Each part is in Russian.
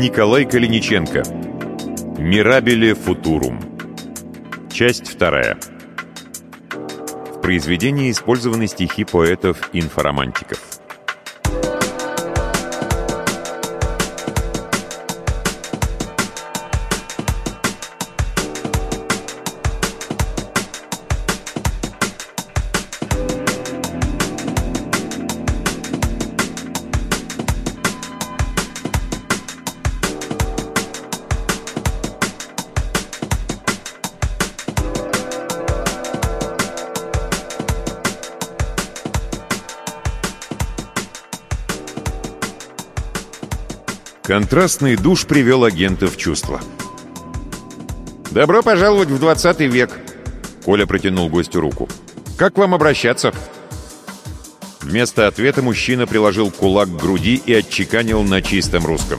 Николай Калиниченко. Мирабеле футурум. Часть вторая. В произведении использованы стихи поэтов-инфоромантиков. Контрастный душ привел агента в чувство. «Добро пожаловать в 20 век!» Коля протянул гостю руку. «Как вам обращаться?» Вместо ответа мужчина приложил кулак к груди и отчеканил на чистом русском.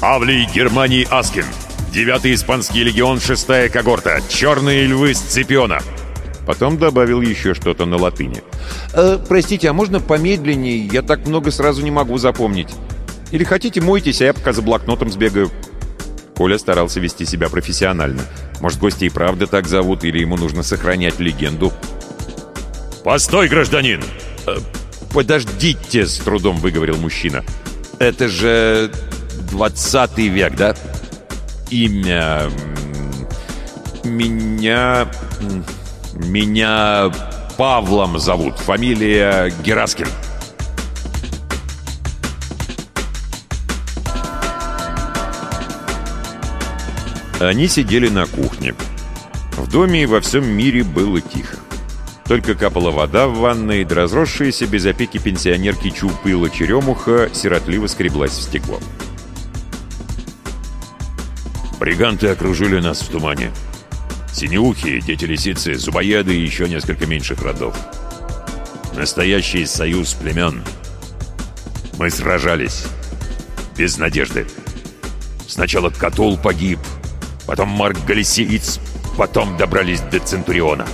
«Авлий Германии Аскин! Девятый испанский легион, шестая когорта! Черные львы Сципиона!» Потом добавил еще что-то на латыни. «Э, «Простите, а можно помедленнее? Я так много сразу не могу запомнить». Или хотите, мойтесь, а я пока за блокнотом сбегаю». Коля старался вести себя профессионально. Может, гости и правда так зовут, или ему нужно сохранять легенду. «Постой, гражданин!» э, «Подождите!» — с трудом выговорил мужчина. «Это же двадцатый век, да? Имя... Меня... Меня Павлом зовут. Фамилия Гераскин». Они сидели на кухне. В доме и во всем мире было тихо. Только капала вода в ванной, да разросшаяся без опеки пенсионерки Чупыла черемуха сиротливо скреблась в стекло. Бриганты окружили нас в тумане. Синеухи, дети лисицы, зубоеды и еще несколько меньших родов. Настоящий союз племен. Мы сражались. Без надежды. Сначала Катул погиб, потом Марк Галисиец, потом добрались до Центуриона.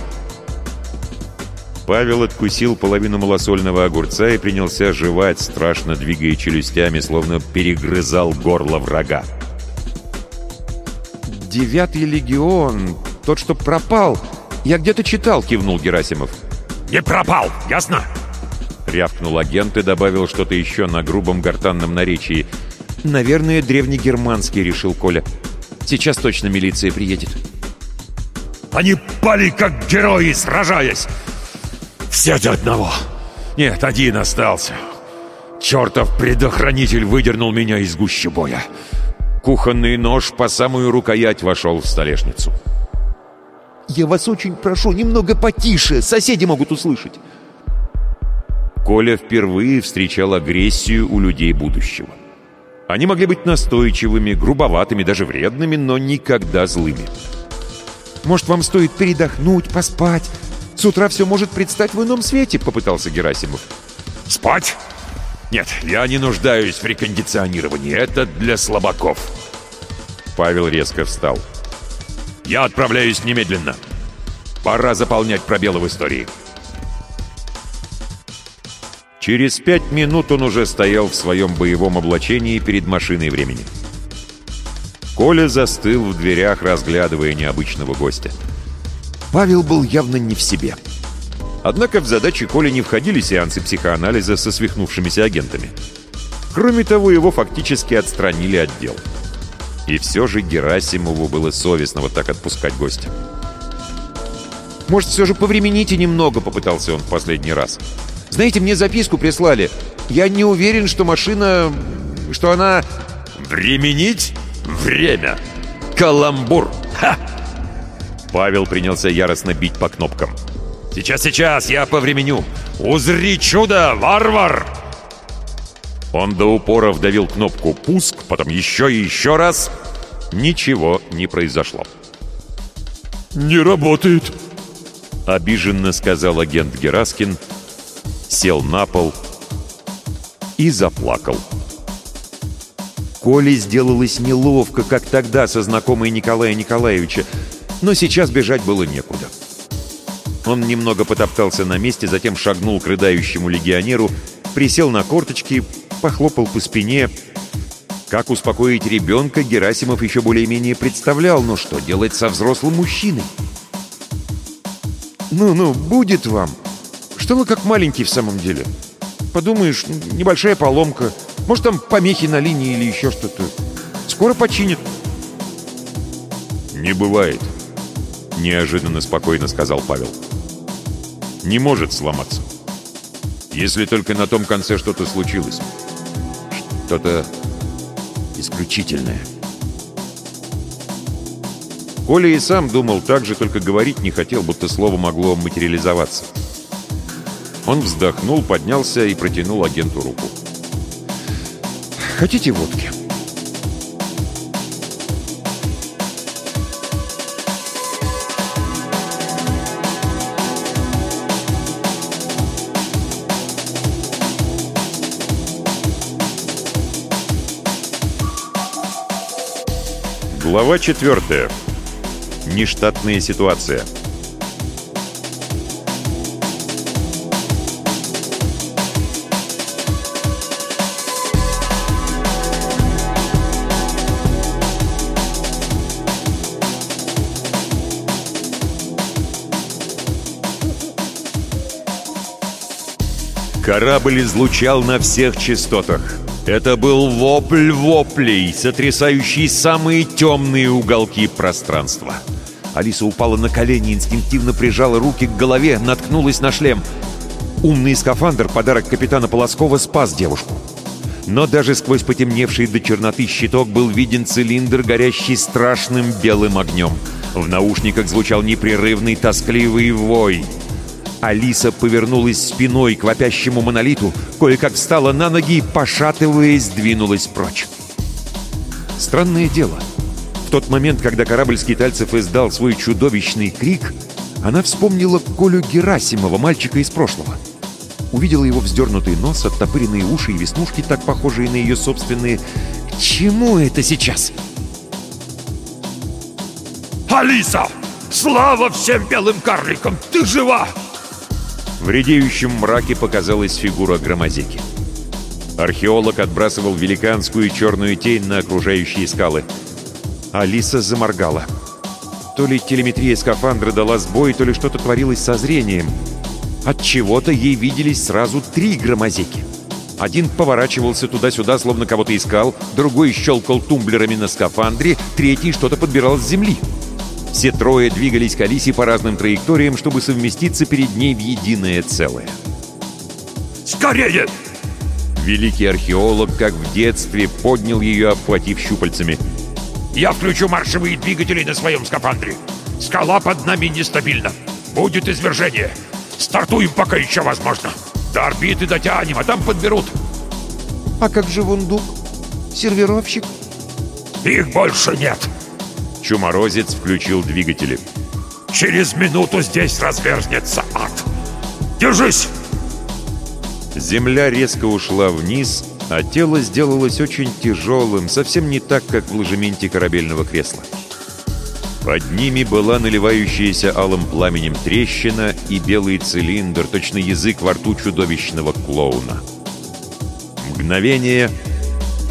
Павел откусил половину малосольного огурца и принялся жевать, страшно двигая челюстями, словно перегрызал горло врага. «Девятый легион, тот, что пропал, я где-то читал», — кивнул Герасимов. «Не пропал, ясно?» Рявкнул агент и добавил что-то еще на грубом гортанном наречии. «Наверное, древнегерманский», — решил Коля. Сейчас точно милиция приедет. Они пали, как герои, сражаясь. Все до одного. Нет, один остался. Чертов предохранитель выдернул меня из гущи боя. Кухонный нож по самую рукоять вошел в столешницу. «Я вас очень прошу, немного потише, соседи могут услышать». Коля впервые встречал агрессию у людей будущего. Они могли быть настойчивыми, грубоватыми, даже вредными, но никогда злыми. «Может, вам стоит передохнуть, поспать? С утра все может предстать в ином свете», — попытался Герасимов. «Спать? Нет, я не нуждаюсь в рекондиционировании. Это для слабаков». Павел резко встал. «Я отправляюсь немедленно. Пора заполнять пробелы в истории». Через пять минут он уже стоял в своем боевом облачении перед машиной времени. Коля застыл в дверях, разглядывая необычного гостя. Павел был явно не в себе. Однако в задачи Коли не входили сеансы психоанализа со свихнувшимися агентами. Кроме того, его фактически отстранили от дел. И все же Герасимову было совестно вот так отпускать гостя. «Может, все же повремените немного?» — попытался он в последний раз. Знаете, мне записку прислали. Я не уверен, что машина... что она... Временить? Время. Каламбур. Ха! Павел принялся яростно бить по кнопкам. «Сейчас, сейчас, я повременю! Узри чудо, варвар!» Он до упора вдавил кнопку «Пуск», потом еще и еще раз. Ничего не произошло. «Не работает!» Обиженно сказал агент Гераскин, сел на пол и заплакал. Коле сделалось неловко, как тогда со знакомой Николая Николаевича, но сейчас бежать было некуда. Он немного потоптался на месте, затем шагнул к рыдающему легионеру, присел на корточки, похлопал по спине. Как успокоить ребенка, Герасимов еще более-менее представлял, но что делать со взрослым мужчиной? «Ну-ну, будет вам. Что вы как маленький в самом деле? Подумаешь, небольшая поломка. Может, там помехи на линии или еще что-то. Скоро починят». «Не бывает», — неожиданно спокойно сказал Павел. «Не может сломаться. Если только на том конце что-то случилось. Что-то исключительное». Коля и сам думал так же, только говорить не хотел, будто слово могло материализоваться. Он вздохнул, поднялся и протянул агенту руку. «Хотите водки?» Глава четвертая. Нештатная ситуация. Корабль излучал на всех частотах. Это был вопль воплей, сотрясающий самые темные уголки пространства. Алиса упала на колени, инстинктивно прижала руки к голове, наткнулась на шлем. Умный скафандр, подарок капитана Полоскова, спас девушку. Но даже сквозь потемневший до черноты щиток был виден цилиндр, горящий страшным белым огнем. В наушниках звучал непрерывный тоскливый вой. Алиса повернулась спиной к вопящему монолиту, кое-как встала на ноги и, пошатываясь, двинулась прочь. Странное дело — в тот момент, когда корабль скитальцев издал свой чудовищный крик, она вспомнила Колю Герасимова, мальчика из прошлого. Увидела его вздернутый нос, оттопыренные уши и веснушки, так похожие на ее собственные. К чему это сейчас? «Алиса! Слава всем белым карликам! Ты жива!» В редеющем мраке показалась фигура громозеки. Археолог отбрасывал великанскую черную тень на окружающие скалы — Алиса заморгала. То ли телеметрия скафандра дала сбой, то ли что-то творилось со зрением. От чего-то ей виделись сразу три громозеки. Один поворачивался туда-сюда, словно кого-то искал, другой щелкал тумблерами на скафандре, третий что-то подбирал с земли. Все трое двигались к Алисе по разным траекториям, чтобы совместиться перед ней в единое целое. «Скорее!» Великий археолог, как в детстве, поднял ее, обхватив щупальцами – я включу маршевые двигатели на своем скафандре. Скала под нами нестабильна. Будет извержение. Стартуем, пока еще возможно. До орбиты дотянем, а там подберут. А как же вундук? Сервировщик? Их больше нет. Чуморозец включил двигатели. Через минуту здесь разверзнется ад. Держись! Земля резко ушла вниз, а тело сделалось очень тяжелым, совсем не так, как в ложементе корабельного кресла. Под ними была наливающаяся алым пламенем трещина и белый цилиндр, точно язык во рту чудовищного клоуна. Мгновение,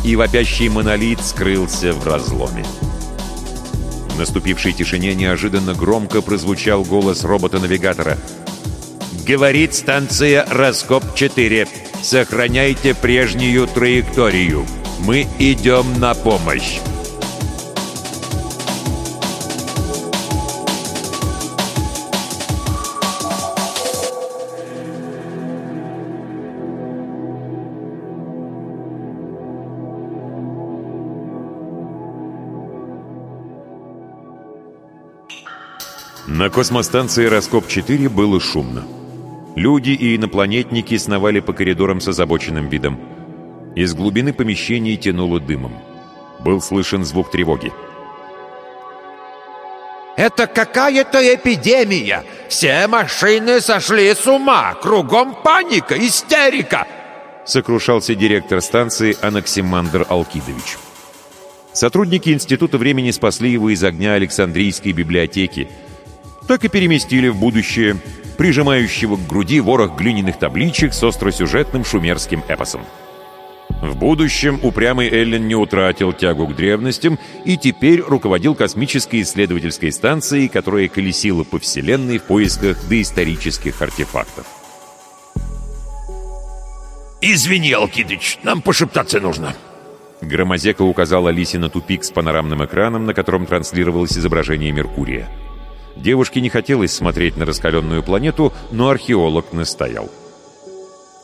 и вопящий монолит скрылся в разломе. В наступившей тишине неожиданно громко прозвучал голос робота-навигатора. «Говорит станция «Раскоп-4». Сохраняйте прежнюю траекторию. Мы идем на помощь. На космостанции «Раскоп-4» было шумно. Люди и инопланетники сновали по коридорам с озабоченным видом. Из глубины помещений тянуло дымом. Был слышен звук тревоги. «Это какая-то эпидемия! Все машины сошли с ума! Кругом паника, истерика!» Сокрушался директор станции Анаксимандр Алкидович. Сотрудники Института времени спасли его из огня Александрийской библиотеки. Так и переместили в будущее – прижимающего к груди ворох глиняных табличек с остросюжетным шумерским эпосом. В будущем упрямый Эллен не утратил тягу к древностям и теперь руководил космической исследовательской станцией, которая колесила по Вселенной в поисках доисторических артефактов. «Извини, Алкидыч, нам пошептаться нужно». Громозека указал Алисе на тупик с панорамным экраном, на котором транслировалось изображение Меркурия. Девушке не хотелось смотреть на раскаленную планету, но археолог настоял.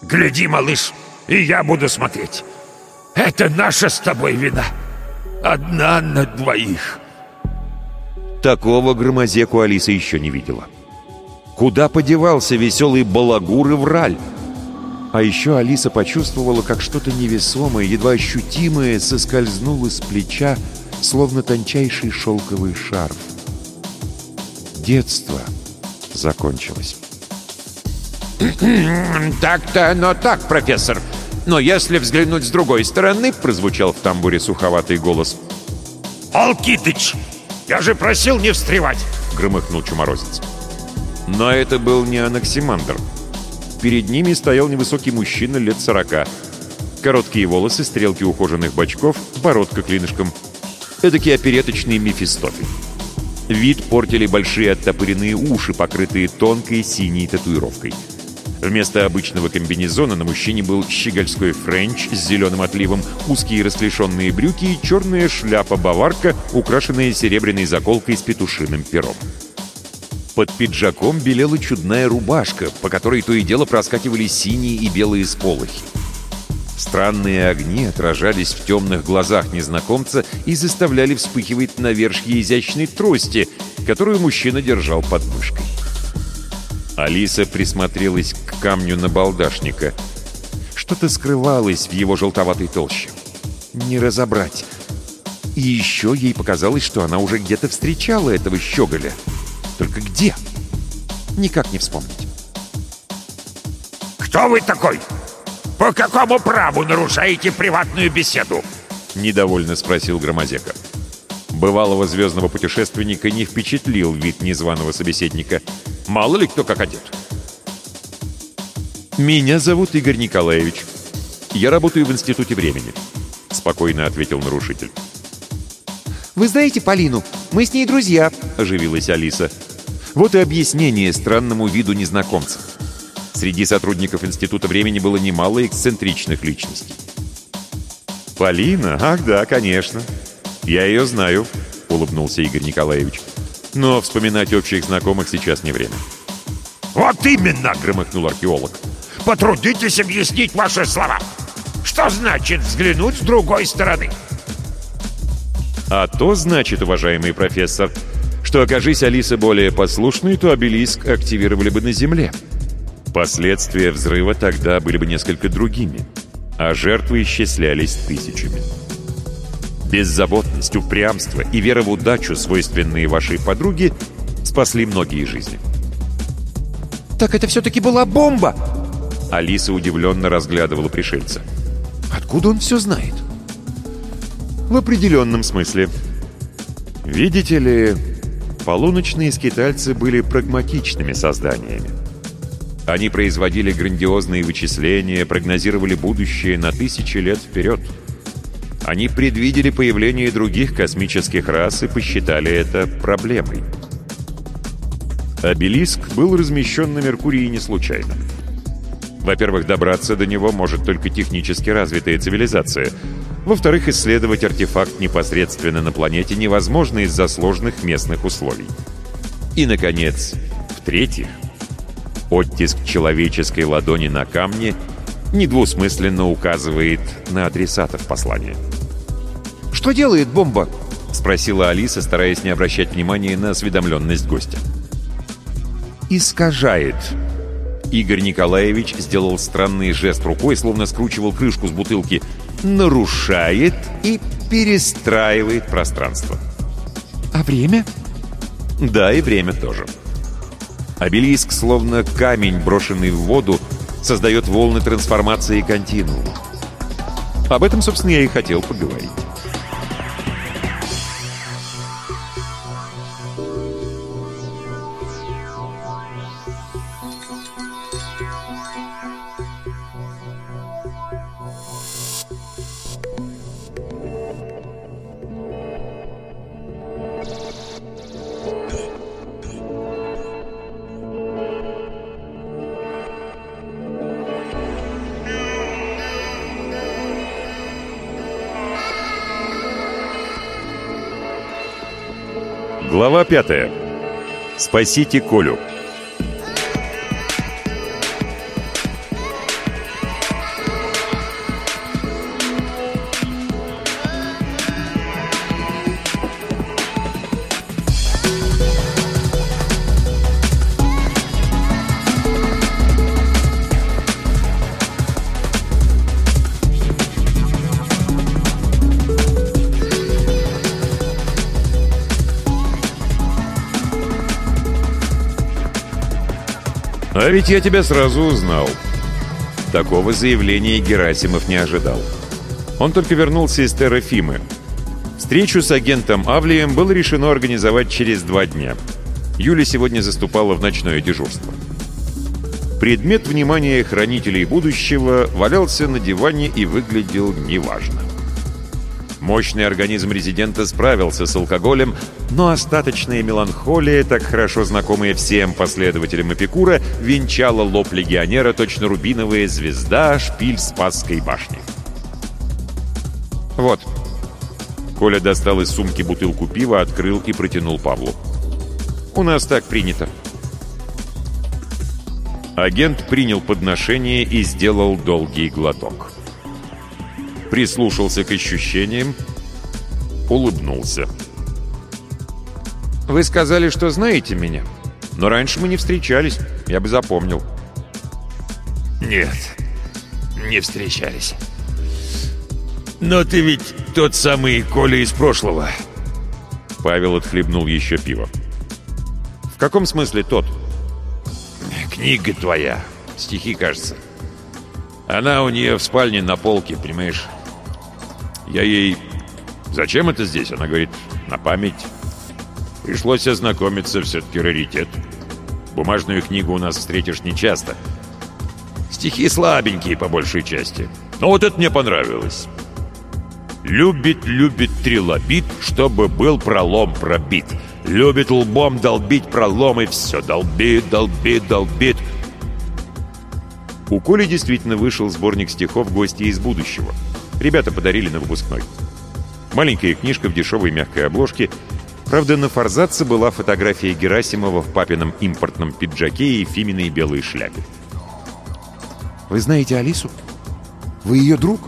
«Гляди, малыш, и я буду смотреть. Это наша с тобой вина. Одна на двоих». Такого громозеку Алиса еще не видела. Куда подевался веселый балагур и враль? А еще Алиса почувствовала, как что-то невесомое, едва ощутимое соскользнуло с плеча, словно тончайший шелковый шарф. Детство закончилось. «Так-то оно так, профессор. Но если взглянуть с другой стороны, прозвучал в тамбуре суховатый голос. «Алкидыч, я же просил не встревать!» — громыхнул чуморозец. Но это был не Анаксимандр. Перед ними стоял невысокий мужчина лет сорока. Короткие волосы, стрелки ухоженных бочков, бородка клинышком. Эдакий опереточный Мефистофель. Вид портили большие оттопыренные уши, покрытые тонкой синей татуировкой — Вместо обычного комбинезона на мужчине был щегольской френч с зеленым отливом, узкие расклешенные брюки и черная шляпа-баварка, украшенная серебряной заколкой с петушиным пером. Под пиджаком белела чудная рубашка, по которой то и дело проскакивали синие и белые сполохи. Странные огни отражались в темных глазах незнакомца и заставляли вспыхивать на вершке изящной трости, которую мужчина держал под мышкой. Алиса присмотрелась к камню на балдашника. Что-то скрывалось в его желтоватой толще. Не разобрать. И еще ей показалось, что она уже где-то встречала этого щеголя. Только где? Никак не вспомнить. «Кто вы такой? По какому праву нарушаете приватную беседу?» Недовольно спросил Громозека. Бывалого звездного путешественника не впечатлил вид незваного собеседника — Мало ли кто как одет. «Меня зовут Игорь Николаевич. Я работаю в Институте времени», — спокойно ответил нарушитель. «Вы знаете Полину? Мы с ней друзья», — оживилась Алиса. Вот и объяснение странному виду незнакомца. Среди сотрудников Института времени было немало эксцентричных личностей. «Полина? Ах да, конечно. Я ее знаю», — улыбнулся Игорь Николаевич. Но вспоминать общих знакомых сейчас не время. «Вот именно!» — громыхнул археолог. «Потрудитесь объяснить ваши слова. Что значит взглянуть с другой стороны?» А то значит, уважаемый профессор, что окажись Алиса более послушной, то обелиск активировали бы на Земле. Последствия взрыва тогда были бы несколько другими, а жертвы исчислялись тысячами. Беззаботность, упрямство и вера в удачу, свойственные вашей подруге, спасли многие жизни. «Так это все-таки была бомба!» Алиса удивленно разглядывала пришельца. «Откуда он все знает?» «В определенном смысле. Видите ли, полуночные скитальцы были прагматичными созданиями. Они производили грандиозные вычисления, прогнозировали будущее на тысячи лет вперед». Они предвидели появление других космических рас и посчитали это проблемой. Обелиск был размещен на Меркурии не случайно. Во-первых, добраться до него может только технически развитая цивилизация. Во-вторых, исследовать артефакт непосредственно на планете невозможно из-за сложных местных условий. И, наконец, в-третьих, оттиск человеческой ладони на камне недвусмысленно указывает на адресатов послания. «Что делает бомба?» — спросила Алиса, стараясь не обращать внимания на осведомленность гостя. «Искажает». Игорь Николаевич сделал странный жест рукой, словно скручивал крышку с бутылки. «Нарушает и перестраивает пространство». «А время?» «Да, и время тоже». Обелиск, словно камень, брошенный в воду, создает волны трансформации континуума. Об этом, собственно, я и хотел поговорить. Пятая. Спасите Колю. Ведь я тебя сразу узнал. Такого заявления Герасимов не ожидал. Он только вернулся из Террафимы. Встречу с агентом Авлием было решено организовать через два дня. Юля сегодня заступала в ночное дежурство. Предмет внимания хранителей будущего валялся на диване и выглядел неважно. Мощный организм резидента справился с алкоголем, но остаточная меланхолия, так хорошо знакомая всем последователям Эпикура, венчала лоб легионера точно рубиновая звезда шпиль Спасской башни. «Вот». Коля достал из сумки бутылку пива, открыл и протянул Павлу. «У нас так принято». Агент принял подношение и сделал долгий глоток прислушался к ощущениям, улыбнулся. «Вы сказали, что знаете меня, но раньше мы не встречались, я бы запомнил». «Нет, не встречались. Но ты ведь тот самый Коля из прошлого». Павел отхлебнул еще пиво. «В каком смысле тот?» «Книга твоя. Стихи, кажется. Она у нее в спальне на полке, понимаешь? Я ей... «Зачем это здесь?» Она говорит, «На память». Пришлось ознакомиться, все-таки раритет. Бумажную книгу у нас встретишь нечасто. Стихи слабенькие, по большей части. Но вот это мне понравилось. Любит, любит трилобит, чтобы был пролом пробит. Любит лбом долбить пролом, и все долбит, долбит, долбит. У Коли действительно вышел сборник стихов «Гости из будущего». Ребята подарили на выпускной. Маленькая книжка в дешевой мягкой обложке. Правда, на форзаце была фотография Герасимова в папином импортном пиджаке и фиминой белой шляпе. «Вы знаете Алису? Вы ее друг?»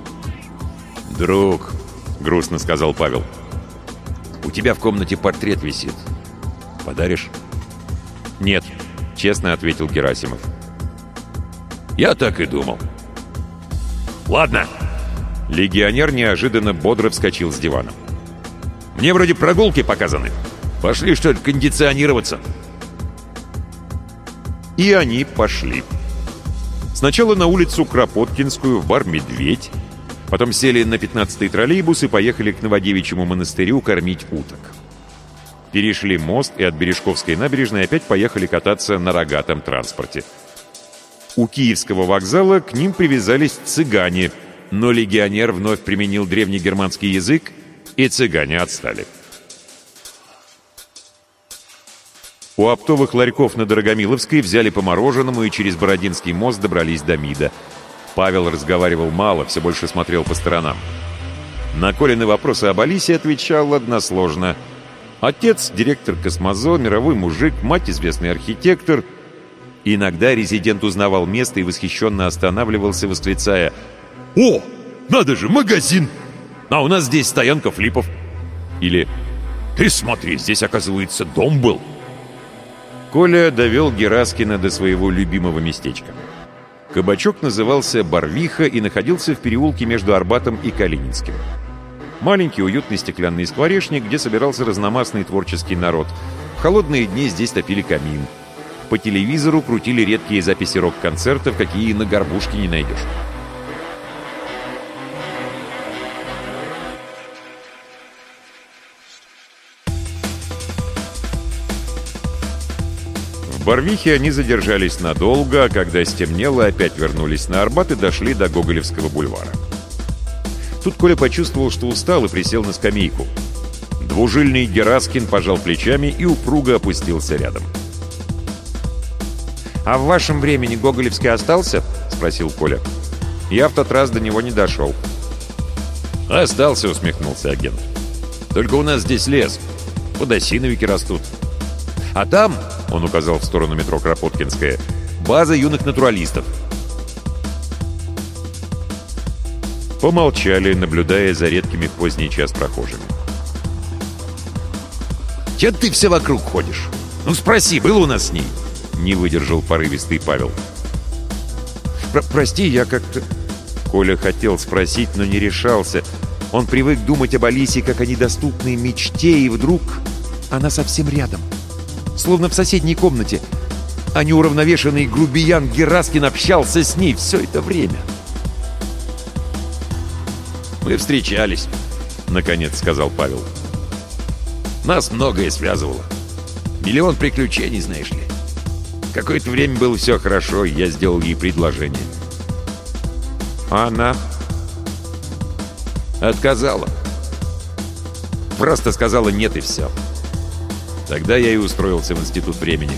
«Друг», — грустно сказал Павел. «У тебя в комнате портрет висит. Подаришь?» «Нет», — честно ответил Герасимов. «Я так и думал». «Ладно», Легионер неожиданно бодро вскочил с дивана. «Мне вроде прогулки показаны. Пошли, что ли, кондиционироваться?» И они пошли. Сначала на улицу Кропоткинскую, в бар «Медведь», потом сели на 15-й троллейбус и поехали к Новодевичьему монастырю кормить уток. Перешли мост и от Бережковской набережной опять поехали кататься на рогатом транспорте. У Киевского вокзала к ним привязались цыгане – но легионер вновь применил древнегерманский язык, и цыгане отстали. У оптовых ларьков на Дорогомиловской взяли по мороженому и через Бородинский мост добрались до МИДа. Павел разговаривал мало, все больше смотрел по сторонам. На Колины вопросы об Алисе отвечал односложно. Отец — директор Космозо, мировой мужик, мать — известный архитектор. Иногда резидент узнавал место и восхищенно останавливался, восклицая — «О, надо же, магазин! А у нас здесь стоянка флипов!» Или «Ты смотри, здесь, оказывается, дом был!» Коля довел Гераскина до своего любимого местечка. Кабачок назывался «Барвиха» и находился в переулке между Арбатом и Калининским. Маленький уютный стеклянный скворечник, где собирался разномастный творческий народ. В холодные дни здесь топили камин. По телевизору крутили редкие записи рок-концертов, какие на горбушке не найдешь. Барвихе они задержались надолго, а когда стемнело, опять вернулись на Арбат и дошли до Гоголевского бульвара. Тут Коля почувствовал, что устал и присел на скамейку. Двужильный Гераскин пожал плечами и упруго опустился рядом. «А в вашем времени Гоголевский остался?» — спросил Коля. «Я в тот раз до него не дошел». «Остался», — усмехнулся агент. «Только у нас здесь лес. подосиновики растут. А там, он указал в сторону метро Кропоткинская, база юных натуралистов. Помолчали, наблюдая за редкими в поздний час прохожими. «Че ты все вокруг ходишь? Ну спроси, был у нас с ней?» Не выдержал порывистый Павел. Про «Прости, я как-то...» Коля хотел спросить, но не решался. Он привык думать об Алисе как о недоступной мечте, и вдруг она совсем рядом. Словно в соседней комнате. А неуравновешенный грубиян Гераскин общался с ней все это время. «Мы встречались», — наконец сказал Павел. «Нас многое связывало. Миллион приключений, знаешь ли. Какое-то время было все хорошо, я сделал ей предложение. А она отказала. Просто сказала «нет» и все. Тогда я и устроился в институт времени.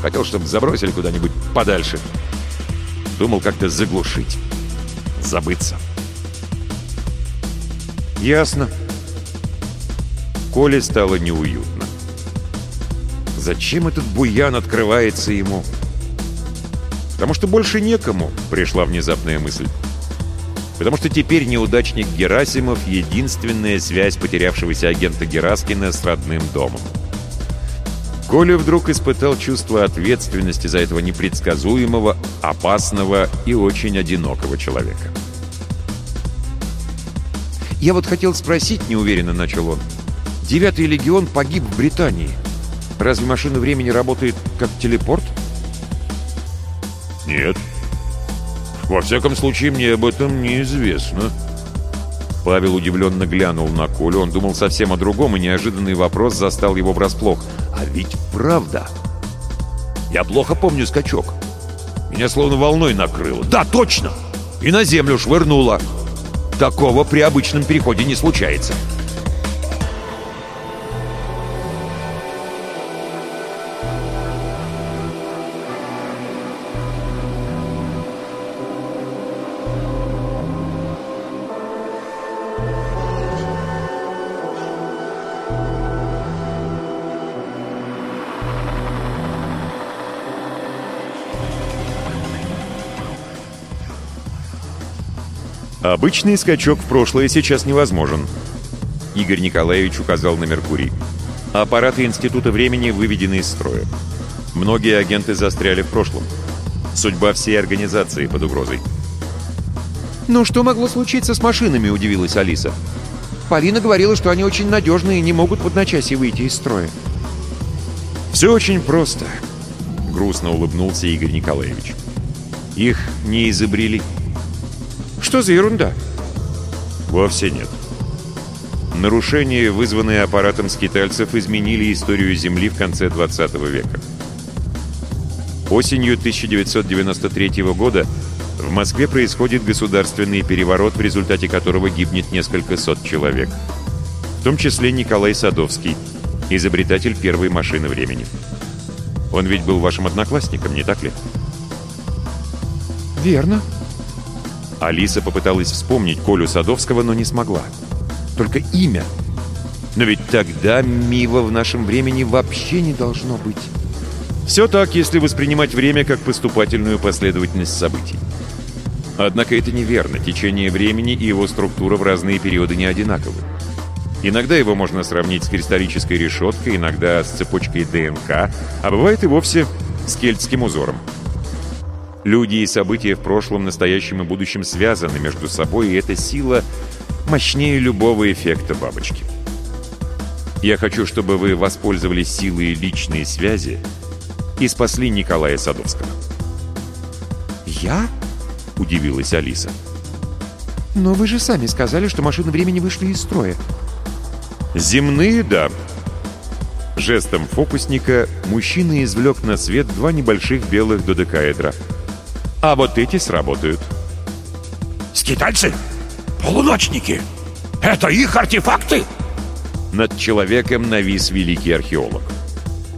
Хотел, чтобы забросили куда-нибудь подальше. Думал как-то заглушить. Забыться. Ясно. Коле стало неуютно. Зачем этот буян открывается ему? Потому что больше некому, пришла внезапная мысль. Потому что теперь неудачник Герасимов — единственная связь потерявшегося агента Гераскина с родным домом. Коля вдруг испытал чувство ответственности за этого непредсказуемого, опасного и очень одинокого человека. «Я вот хотел спросить», — неуверенно начал он. «Девятый легион погиб в Британии. Разве машина времени работает как телепорт?» «Нет. Во всяком случае, мне об этом неизвестно». Павел удивленно глянул на Колю. Он думал совсем о другом, и неожиданный вопрос застал его врасплох. «А ведь правда!» «Я плохо помню скачок. Меня словно волной накрыло. Да, точно! И на землю швырнуло!» Такого при обычном переходе не случается. Обычный скачок в прошлое сейчас невозможен. Игорь Николаевич указал на Меркурий. Аппараты Института времени выведены из строя. Многие агенты застряли в прошлом. Судьба всей организации под угрозой. «Ну что могло случиться с машинами?» – удивилась Алиса. «Полина говорила, что они очень надежные и не могут в одночасье выйти из строя». «Все очень просто», — грустно улыбнулся Игорь Николаевич. «Их не изобрели». Что за ерунда? Вовсе нет. Нарушения, вызванные аппаратом скитальцев, изменили историю Земли в конце 20 века. Осенью 1993 года в Москве происходит государственный переворот, в результате которого гибнет несколько сот человек. В том числе Николай Садовский, изобретатель первой машины времени. Он ведь был вашим одноклассником, не так ли? Верно. Алиса попыталась вспомнить Колю Садовского, но не смогла. Только имя. Но ведь тогда Мива в нашем времени вообще не должно быть. Все так, если воспринимать время как поступательную последовательность событий. Однако это неверно. Течение времени и его структура в разные периоды не одинаковы. Иногда его можно сравнить с кристаллической решеткой, иногда с цепочкой ДНК, а бывает и вовсе с кельтским узором. Люди и события в прошлом, настоящем и будущем связаны между собой, и эта сила мощнее любого эффекта бабочки. Я хочу, чтобы вы воспользовались силой личной связи и спасли Николая Садовского. «Я?» — удивилась Алиса. «Но вы же сами сказали, что машины времени вышли из строя». «Земные, да». Жестом фокусника мужчина извлек на свет два небольших белых додекаэдра — а вот эти сработают. «Скитальцы? Полуночники? Это их артефакты?» Над человеком навис великий археолог.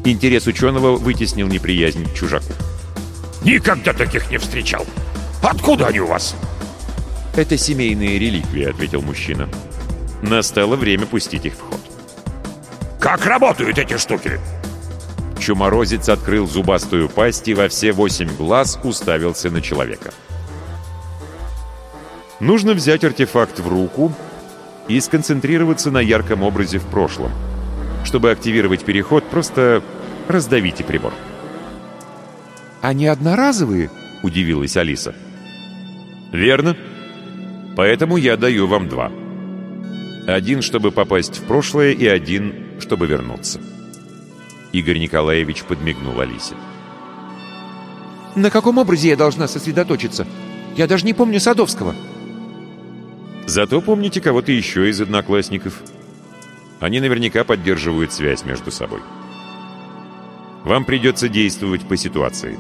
Интерес ученого вытеснил неприязнь к чужаку. «Никогда таких не встречал! Откуда они у вас?» «Это семейные реликвии», — ответил мужчина. Настало время пустить их в ход. Как работают эти штуки?» Чуморозец открыл зубастую пасть и во все восемь глаз уставился на человека. Нужно взять артефакт в руку и сконцентрироваться на ярком образе в прошлом. Чтобы активировать переход, просто раздавите прибор. «Они одноразовые?» — удивилась Алиса. «Верно. Поэтому я даю вам два. Один, чтобы попасть в прошлое, и один, чтобы вернуться». Игорь Николаевич подмигнул Алисе. «На каком образе я должна сосредоточиться? Я даже не помню Садовского». Зато помните кого-то еще из одноклассников. Они наверняка поддерживают связь между собой. Вам придется действовать по ситуации.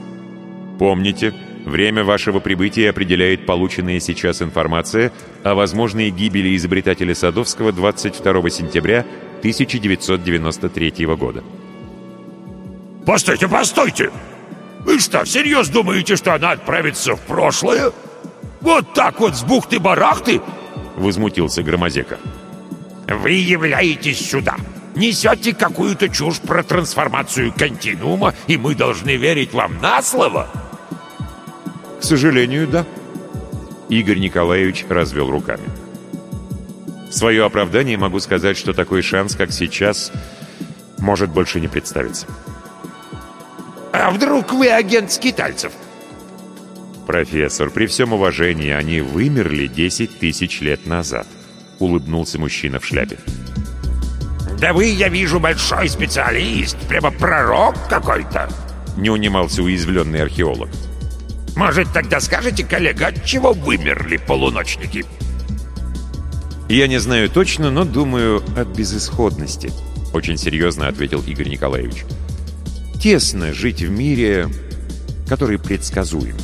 Помните, время вашего прибытия определяет полученная сейчас информация о возможной гибели изобретателя Садовского 22 сентября 1993 года. «Постойте, постойте! Вы что, всерьез думаете, что она отправится в прошлое? Вот так вот с бухты-барахты?» Возмутился Громозека. «Вы являетесь сюда, несете какую-то чушь про трансформацию континуума, и мы должны верить вам на слово?» «К сожалению, да». Игорь Николаевич развел руками. В свое оправдание могу сказать, что такой шанс, как сейчас, может больше не представиться. «А вдруг вы агент скитальцев?» «Профессор, при всем уважении, они вымерли 10 тысяч лет назад», — улыбнулся мужчина в шляпе. «Да вы, я вижу, большой специалист, прямо пророк какой-то!» — не унимался уязвленный археолог. «Может, тогда скажете, коллега, от чего вымерли полуночники?» «Я не знаю точно, но думаю, от безысходности», — очень серьезно ответил Игорь Николаевич. «Тесно жить в мире, который предсказуем».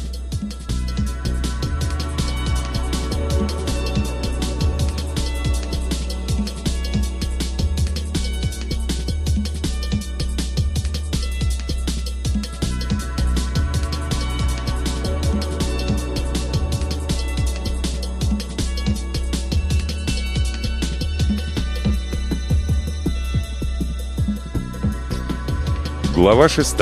Глава 6.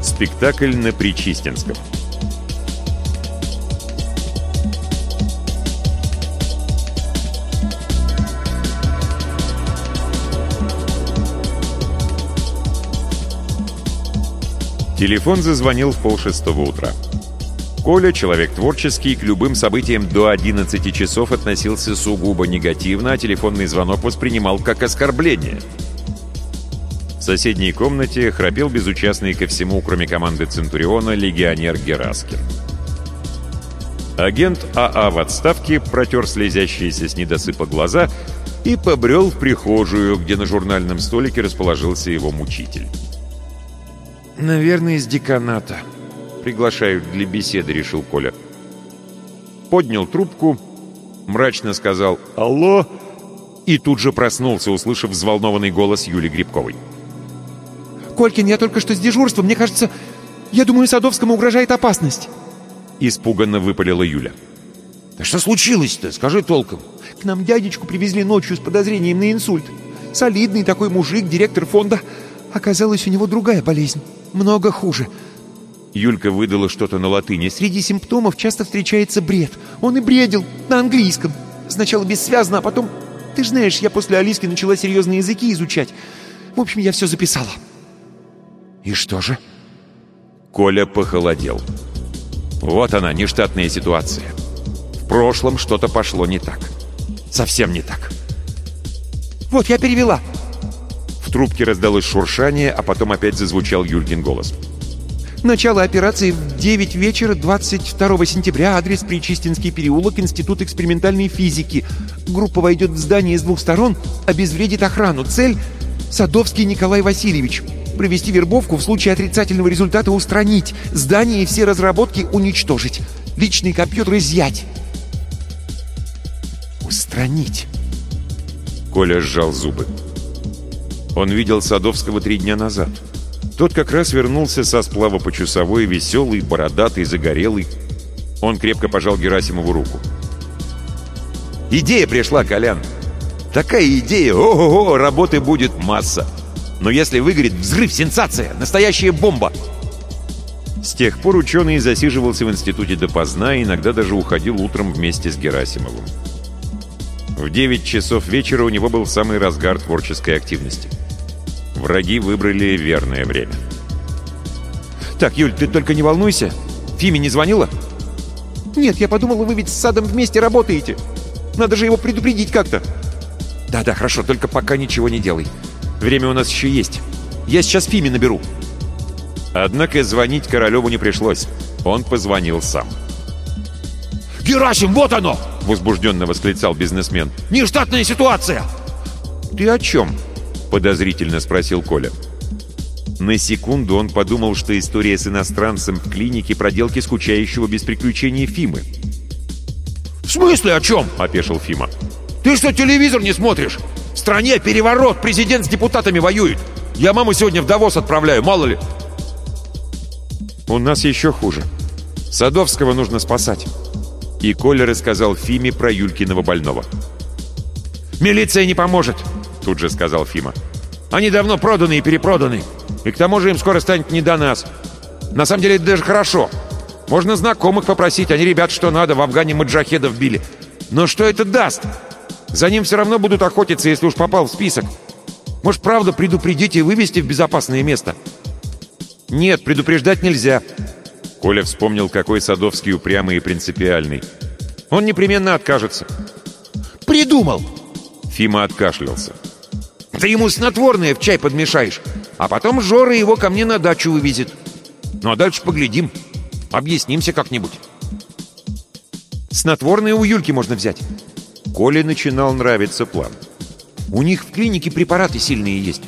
Спектакль на Причистинском. Телефон зазвонил в полшестого утра. Коля, человек творческий, к любым событиям до 11 часов относился сугубо негативно, а телефонный звонок воспринимал как оскорбление – соседней комнате храпел безучастный ко всему, кроме команды Центуриона, легионер Гераскин. Агент АА а в отставке протер слезящиеся с недосыпа глаза и побрел в прихожую, где на журнальном столике расположился его мучитель. «Наверное, из деканата. Приглашают для беседы», — решил Коля. Поднял трубку, мрачно сказал «Алло!» и тут же проснулся, услышав взволнованный голос Юли Грибковой. Колькин, я только что с дежурства. Мне кажется, я думаю, Садовскому угрожает опасность». Испуганно выпалила Юля. «Да что случилось-то? Скажи толком». «К нам дядечку привезли ночью с подозрением на инсульт. Солидный такой мужик, директор фонда. Оказалось, у него другая болезнь. Много хуже». Юлька выдала что-то на латыни. «Среди симптомов часто встречается бред. Он и бредил на английском. Сначала бессвязно, а потом... Ты же знаешь, я после Алиски начала серьезные языки изучать. В общем, я все записала». «И что же?» Коля похолодел. Вот она, нештатная ситуация. В прошлом что-то пошло не так. Совсем не так. «Вот, я перевела!» В трубке раздалось шуршание, а потом опять зазвучал Юлькин голос. Начало операции в 9 вечера 22 сентября. Адрес Причистинский переулок, Институт экспериментальной физики. Группа войдет в здание с двух сторон, обезвредит охрану. Цель — Садовский Николай Васильевич провести вербовку, в случае отрицательного результата устранить, здание и все разработки уничтожить, личный компьютер изъять. Устранить. Коля сжал зубы. Он видел Садовского три дня назад. Тот как раз вернулся со сплава по часовой, веселый, бородатый, загорелый. Он крепко пожал Герасимову руку. «Идея пришла, Колян! Такая идея, ого-го, работы будет масса. Но если выгорит, взрыв, сенсация, настоящая бомба. С тех пор ученый засиживался в институте допоздна и иногда даже уходил утром вместе с Герасимовым. В 9 часов вечера у него был самый разгар творческой активности. Враги выбрали верное время. «Так, Юль, ты только не волнуйся. Фиме не звонила?» «Нет, я подумала, вы ведь с Садом вместе работаете. Надо же его предупредить как-то». «Да-да, хорошо, только пока ничего не делай. Время у нас еще есть. Я сейчас Фиме наберу». Однако звонить Королеву не пришлось. Он позвонил сам. «Герасим, вот оно!» — возбужденно восклицал бизнесмен. «Нештатная ситуация!» «Ты о чем?» — подозрительно спросил Коля. На секунду он подумал, что история с иностранцем в клинике проделки скучающего без приключений Фимы. «В смысле о чем?» — опешил Фима. «Ты что, телевизор не смотришь? В стране переворот, президент с депутатами воюет. Я маму сегодня в Давос отправляю, мало ли». «У нас еще хуже. Садовского нужно спасать». И Коля рассказал Фиме про Юлькиного больного. «Милиция не поможет», — тут же сказал Фима. «Они давно проданы и перепроданы. И к тому же им скоро станет не до нас. На самом деле это даже хорошо. Можно знакомых попросить, они ребят что надо, в Афгане маджахедов били. Но что это даст? За ним все равно будут охотиться, если уж попал в список. Может, правда, предупредить и вывести в безопасное место?» «Нет, предупреждать нельзя». Коля вспомнил, какой Садовский упрямый и принципиальный. «Он непременно откажется». «Придумал!» Фима откашлялся. «Ты ему снотворное в чай подмешаешь, а потом Жора его ко мне на дачу вывезет. Ну а дальше поглядим. Объяснимся как-нибудь». «Снотворное у Юльки можно взять». Коле начинал нравиться план. «У них в клинике препараты сильные есть.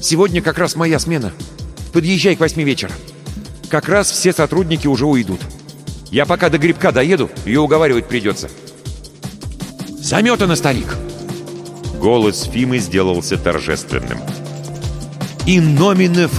Сегодня как раз моя смена. Подъезжай к восьми вечера. Как раз все сотрудники уже уйдут. Я пока до грибка доеду, ее уговаривать придется. Заметано, старик. Голос Фимы сделался торжественным. «In nomine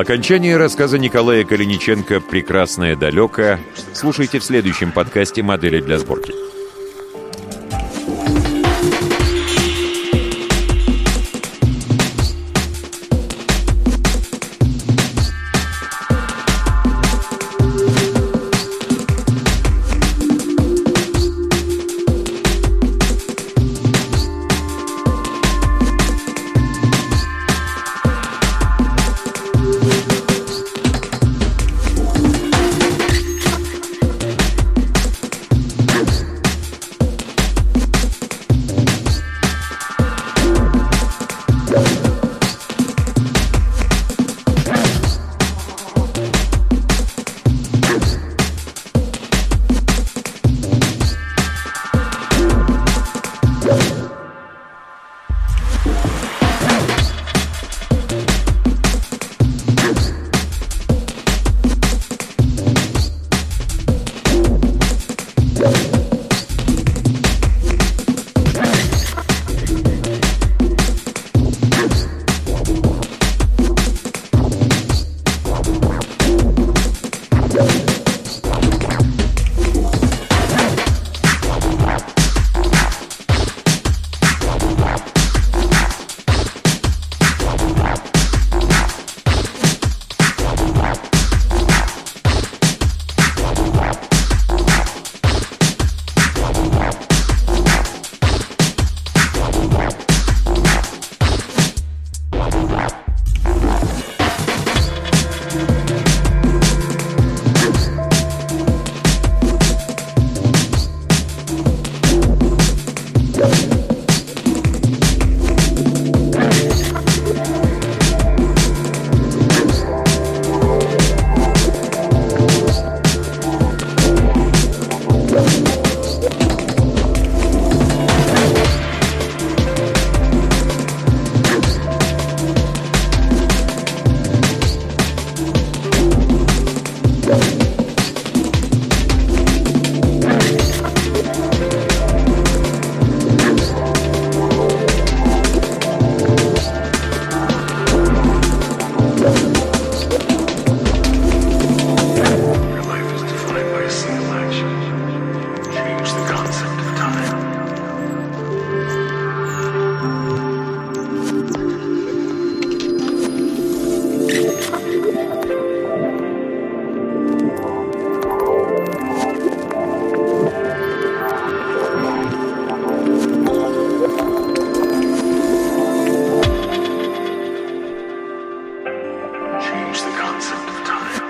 Окончание рассказа Николая Калиниченко «Прекрасное далеко» слушайте в следующем подкасте «Модели для сборки». change the concept of time.